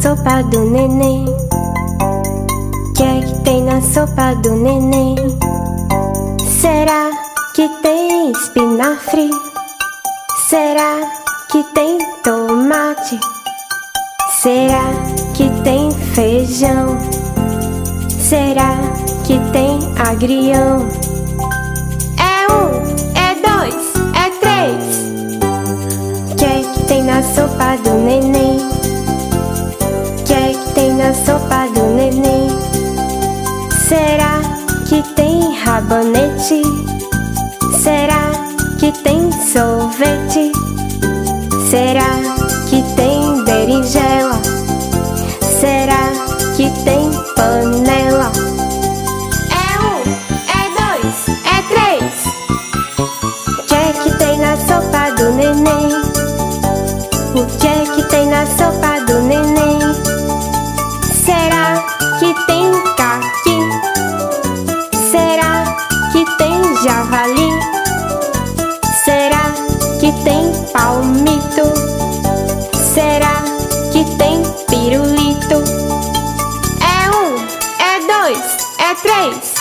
sopa do neném? Que é que tem na sopa do neném? Será que tem espinafre? Será que tem tomate? Será que tem feijão? Será que tem agrião? É um, é dois, é três. Que é que tem na sopa do neném? Será que tem rabanete? Será que tem sorvete? Será que tem berinjela? Será que tem panela? pirulito. É um, é dois, é três.